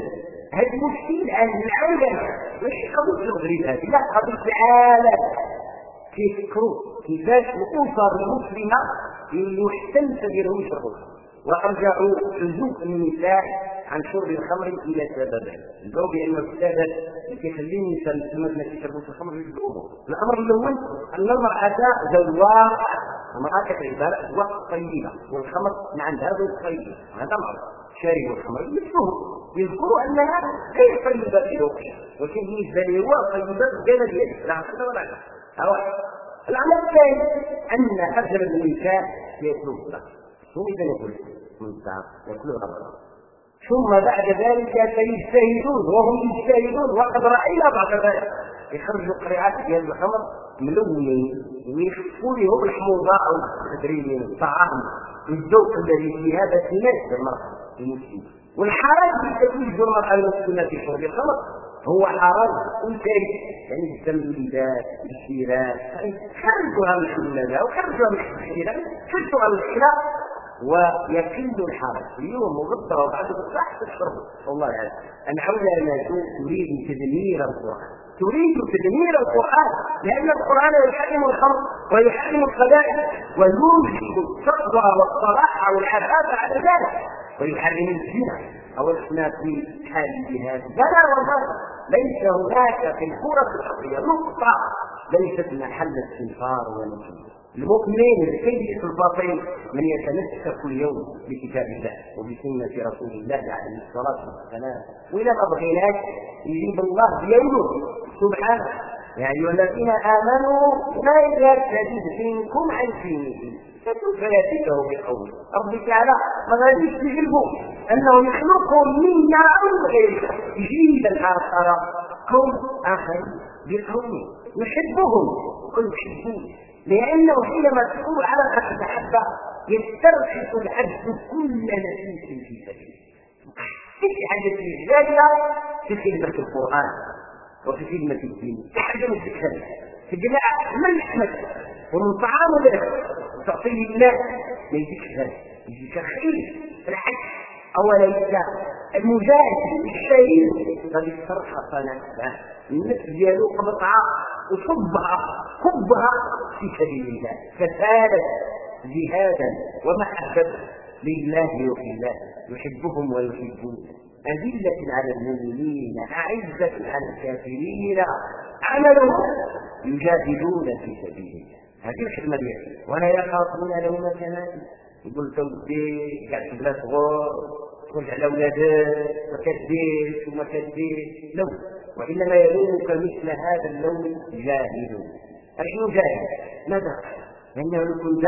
هذا مشكل العالم. مش قضية المغرب هذه لا قضية العالم. كيفكروا كيفاش الاسر المسلمه اللي يحسن تديرهم يشربوا وارجعوا عزوف النساء عن شرب الخمر إلى سببه الجو بان السبب النساء المسلمات ما يشربوش الخمر يجوعوا الامر الأول ان المراه ذواق المراه كتعبر ذواق طيبه والخمر من عندها ذوق طيب هذا معروف شارب الخمر مثله يذكروا انها غير طيبه في ذوقها ولكن بالنسبة له هو طيبه بجانب يده لا حسن ولا لا الامر الثاني ان اغلب النساء ياكلون ثم اذا ياكل من الطعام يأكلون غضبا ثم بعد ذلك فيجتهدون وهم يجتهدون وقد رأينا بعد ذلك. يخرجوا قريعات ديال الخمر ملونين ويخفوا لهم الحموضة أو التدريبين الطعام الذوق الذي في هذا الناس المرأة المسلمة. والحرج في تزويج المرأة المسلمة في شرب الخمر هو حرج انتهي يعني التمديدات الشيرات خرجوها من الحلال وخرجوها من الشيرات خرجوها من الخلاف ويقل الحرج اليوم وغدا وبعد الصح تشرب والله العظيم العلماء تريد تدمير القرآن. تريد تدمير القرآن لأن القرآن يحرم الخمر ويحرم الخبائث ويوجب التقوى والصلاح والحفاظ على ذلك ويحرم الزنا. أو إحنا في حال الجهاد بلى والله ليس هناك في الكرة الأرضية نقطة ليست محل استنفار ونجم المؤمن السيد الباطل من يتمسك كل يوم بكتاب الله وبسنة رسول الله عليه الصلاة والسلام. وإذا ما بغيناش يجيب الله بيده سبحانه. يا أيها الذين آمنوا لا يرتد منكم عن دينه. فسوف يأتيه بقول رب تعالى ما غاديش تجلبوا أنه يخلقهم من نار غير جيدا آخر قوم آخر بقوم نحبهم ونحبون لأنه حينما تكون على المحبة يسترخص العبد كل نفيس في سبيله. في حاجة الجارية في خدمة القرآن وفي خدمة الدين. في الكلام في الجماعة من نحمد ومن طعام ذلك تعطيه الله ما يجيك غير يجيك خير الحج أوليس المجاهد الشيء قد استرخص نفسه. النفس ديالو قبطها وصبها صبها في سبيل الله فسالت جهادا ومحبة لله وفي الله. يحبهم ويحبون. أذلة على المؤمنين أعزة على الكافرين. عملهم يجاهدون في سبيل الله هذه الخدمة ديالهم ولا يخافون لومة لائم يقول له ودي قاعد في بلاص غور تخرج على ولادك ما كديش وما كديش لو وإنما يلومك مثل هذا اللون جاهل. شنو جاهل؟ ماذا؟ لأنه لو كنت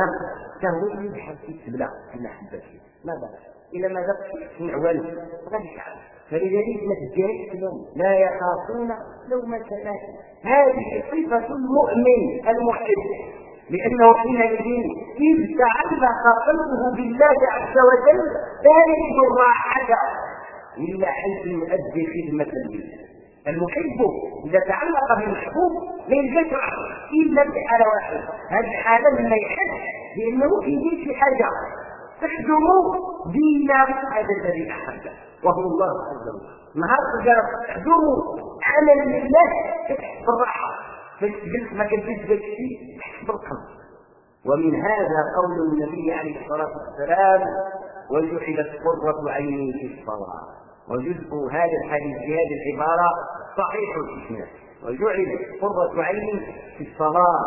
تهوي يبحث في السبلة في المحبه ماذا؟ اذا ما ذقت تسمع والو غادي تعرف فلذلك ما تجاهلش لهم لا يخافون لومة لائم هذه صفة المؤمن المحب. لأنه حينئذ إذ تعلق قلبه بالله عز وجل لا يجد الراحة إلا حيث يؤدي خدمة لله المحب إذا تعلق بالمحبوب لا يلقاش إلا بحالة واحدة هذه الحالة لما يحس بأنه في شي حاجة. تحجم دين هذا الذي أحبه وهو الله عز وجل. نهار تحجم عمل لله تحس بالراحة. قلت ما كنتش ذاك الشيء بالقلب ومن هذا قول النبي عليه الصلاة والسلام وجعلت قرة عيني في الصلاة. وجزء هذا الحديث في هذه العبارة صحيح الإسناد وجعلت قرة عيني في الصلاة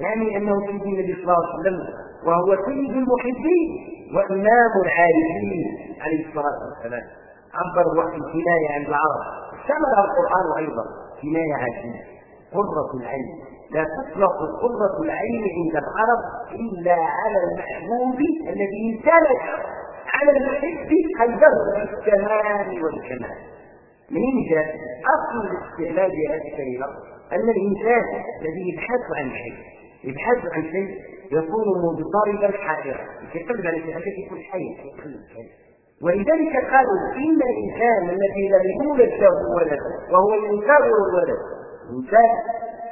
يعني أنه سيد النبي صلى الله عليه وسلم وهو سيد المحبين وإمام العارفين عليه الصلاة والسلام. عبر الوحي الكناية عن العرب. شمل القرآن أيضا كناية عجيبة قرة العين. لا تطلق قرة العين عند العرب إلا على المحبوب الذي امتلك على المحب قلبه بالكمال والكمال. منين جاء أصل الاستعمال بهذه الكلمة أن الإنسان الذي يبحث عن شيء يبحث عن شيء يكون مضطربا حائرا. يقلب على شيء يكون حي ولذلك قالوا إن الإنسان الذي لم يولد له ولد وهو ينكر الولد. إنسان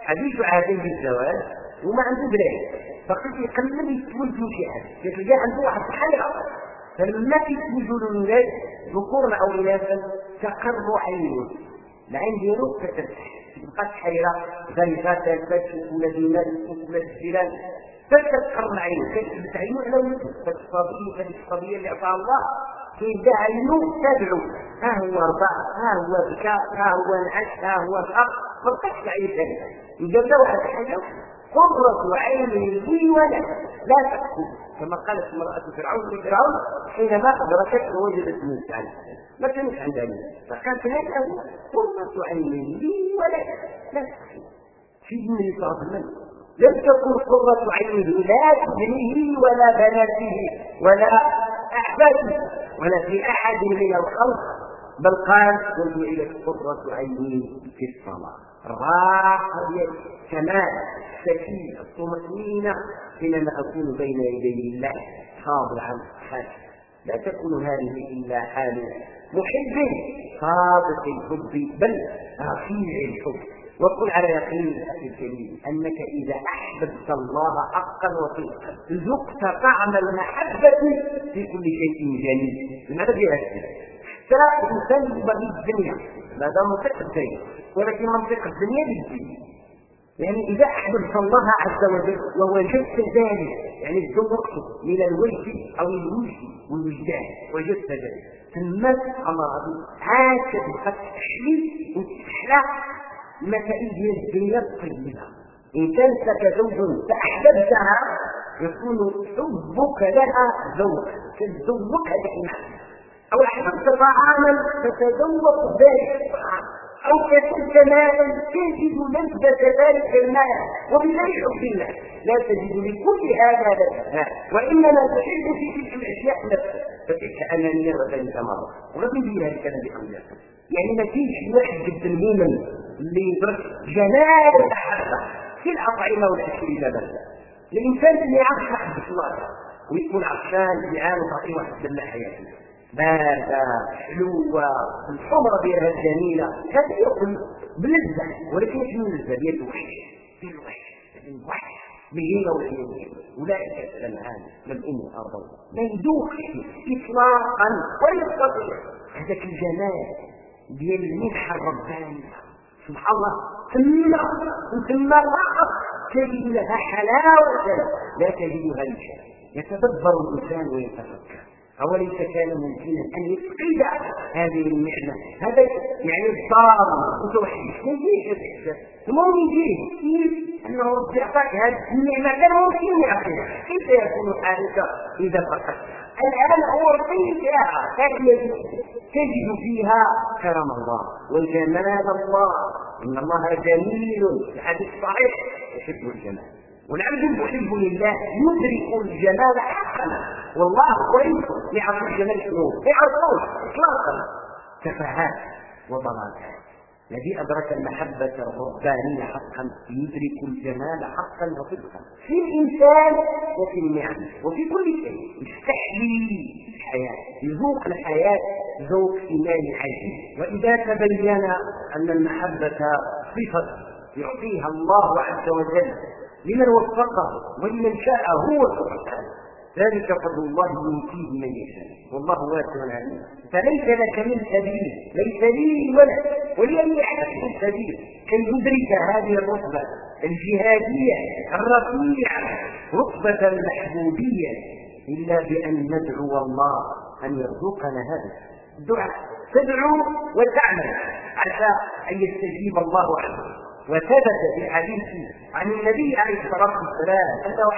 حديث عهد بالزواج وما عنده بلاد فقلت يقلب يتولد له شي حاجة عنده واحد الحاله فلما كيتوجدوا الولاد ذكورا أو إناثا تقر عينه العين ديالو تتفتح تبقى حيرة غريبة تلبس ولا دينار ولا الجيران. فتتقر عينه كتثبت عينه على ولده فالصبي هذه الصبيه اللي اعطاها الله. كيبدا عينه تدعو. ها هو رضع ها هو بكى ها هو انعش ها هو فقر ما بقاش تعيش ثاني له واحد الحاجة قرة عين لي ولك. لا تأكل. كما قالت امرأة فرعون لفرعون حينما أدركت وجدت عليه ما كانت عندها فقالت هذا قرة عين لي ولك. لا تأكل. في دين صلى الله عليه لم تكن قرة عينه لا ابنه ولا بناته ولا أحفاده ولا في أحد من الخلق. بل قال وجعلت قرة عيني في الصلاة. الراحة هي كمال السكينة الطمأنينة حينما أكون بين يدي الله خاضعا حاشا لا تكون هذه إلا حال محب صادق الحب بل رفيع الحب. وكن على يقين أخي الكريم أنك إذا أحببت الله حقا وصدقا ذقت طعم المحبة في كل شيء جميل لماذا بهذا؟ حتى يبغي الدنيا هذا منطق الدنيا ولكن منطق الدنيا بالدين. يعني إذا أحببت الله عز وجل ووجدت ذلك يعني ذوقته من الوجه أو الوجه والوجدان وجدت ذلك ثم الله عاد تبقى تحلي وتحلى المسائل ديال الدنيا الطيبة. إن كانت لك زوج فأحببتها يكون حبك لها ذوق تتذوقها دائما أو أحببت طعاما فتذوق ذلك الطعام. أو كسبت مالا تجد لذة ذلك المال وبغير حب الله لا تجد لكل هذا لذة. وإنما تحب في تلك الأشياء نفسها فتلك أنانية وذلك مرض ندير هذا الكلام بكل يعني ما فيش واحد جدا المؤمن جمال المحبة في الأطعمة والأشربة بس الإنسان اللي يعرف محبة الله. ويكون عطشان جيعان وتعطيه واحد حياته. باردة حلوة. الحمرة ديالها الجميلة هذه يقول بلذة. ولكن من اللذة ديال الوحش. ديال الوحش. الوحش. بهيمة وحيوية أولئك الأنعام الأم أرضا. ما يدوخش إطلاقا. ولا يستطيع. هذاك الجمال ديال المنحة الربانية. سبحان الله. ثم ثم فقط تجد لها حلاوة. لا تجدها لشيء يتدبر الإنسان ويتفكر. أوليس كان ممكنا أن يفقد هذه النعمة هذا يعني الضار وتوحيد. ما يجيش الإحساس المهم يجيه أنه أعطاك هذه النعمة. كان ممكن يعطيها كيف يكون حالك إذا فقدتها الآن أعطيتها تجد فيها؟ كرم الله. وجمال الله إن الله جميل. الحديث الصحيح يحب الجمال والعبد المحب لله يدرك الجمال حقا والله كويس يعرف الجمال شنو؟ يعرفوش اطلاقا. تفاهات وضلالات. الذي أدرك المحبة الربانية حقا يدرك الجمال حقا وصدقا. في الإنسان وفي النعم وفي كل شيء يستحيي الحياة يذوق الحياة ذوق إيمان عجيب. وإذا تبين أن المحبة صفة يعطيها الله عز وجل لمن وفقه ولمن شاء هو سبحانه ذلك فضل الله يؤتيه من يشاء. والله واسع عليم فليس لك من سبيل ليس لي ولا ولأي أحد من سبيل كي يدرك هذه الرتبة الجهادية الرفيعة رتبة المحبوبية إلا بأن ندعو الله أن يرزقنا هذا. الدعاء تدعو وتعمل عسى أن يستجيب الله عنه. وثبت في حديث عن النبي عليه الصلاة والسلام انه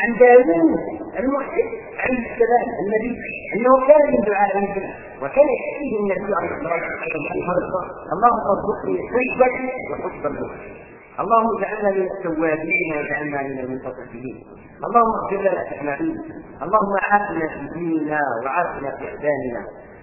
عن داوود المحسن عليه السلام النبي أنه كان من دعاء الجنه وكان يحكيه النبي عليه الصلاة والسلام. اللهم ارزقني حبك وحب المحسن اللهم اجعلنا من التوابين واجعلنا من المتصدقين اللهم اغفر لنا اجمعين اللهم عافنا في ديننا وعافنا في احزاننا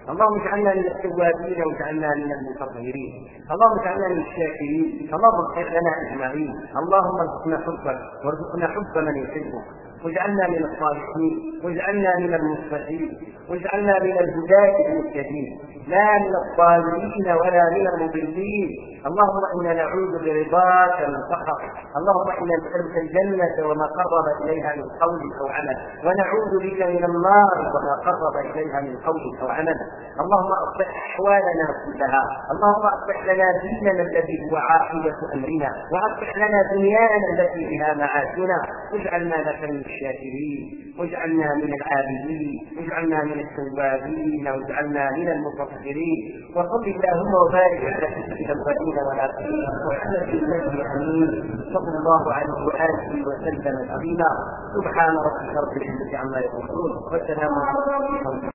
اللهم اجعلنا من التوابين واجعلنا من المتطهرين. اللهم اجعلنا من الشاكرين. اللهم اغفر لنا أجمعين. اللهم ارزقنا حبك وارزقنا حب من يحبك. واجعلنا من الصالحين واجعلنا من المصلحين واجعلنا من الهداة المهتدين لا من الضالين ولا من المضلين. اللهم إنا نعوذ برضاك من سخط اللهم إنا نسألك الجنة وما قرب إليها من قول أو عمل. ونعوذ بك من النار وما قرب إليها من قول أو عمل. اللهم أصلح أحوالنا كلها. اللهم أصلح لنا ديننا الذي هو عاقبة أمرنا. وأصلح لنا دنيانا التي بها معاشنا. واجعلنا لك من الشاكرين واجعلنا من العابدين واجعلنا من التوابين واجعلنا من المتطهرين وصل اللهم وبارك على سيدنا القديم ولا محمد النبي امين صلى الله عليه وآله وسلم تسليما. سبحان ربك رب العزة عما يصفون. والسلام عليكم.